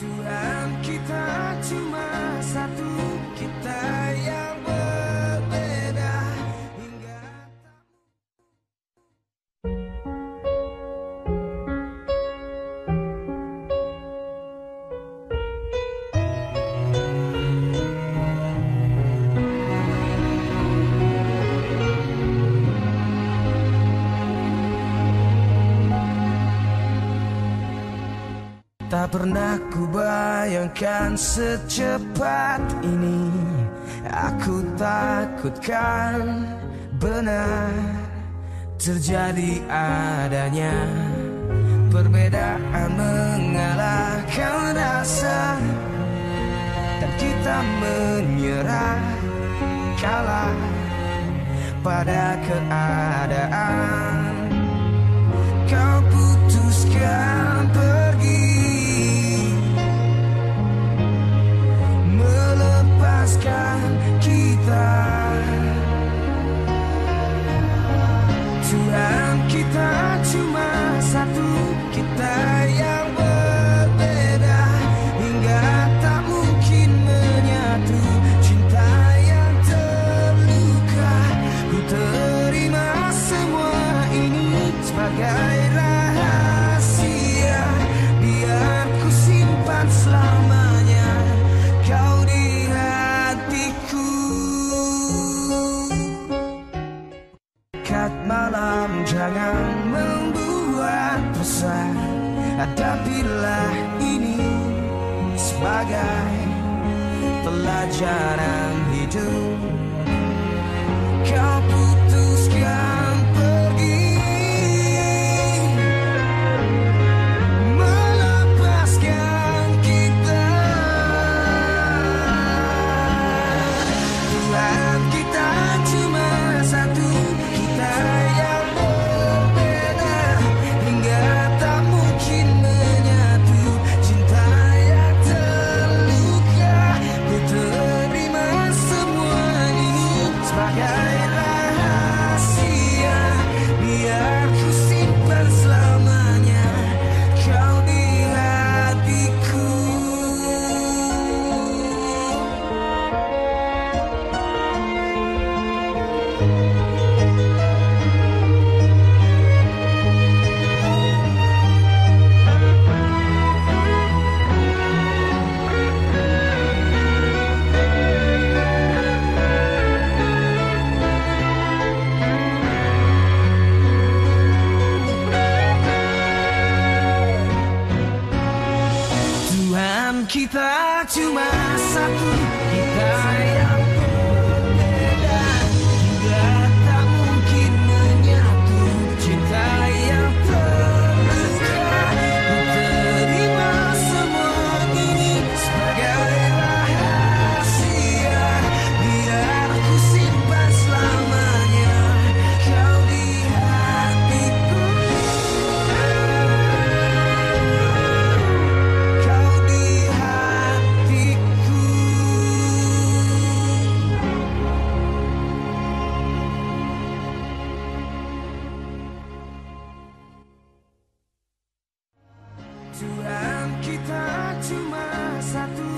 Tuhan kita cuma satu. Tak pernah ku bayangkan secepat ini. Aku takutkan benar terjadi adanya. Perbedaan mengalahkan rasa. Dan kita menyerah kalah pada keadaan. Kau putuskan salah Hadapilah ini sebagai pelajaran hidup. to my Tujuan kita cuma satu.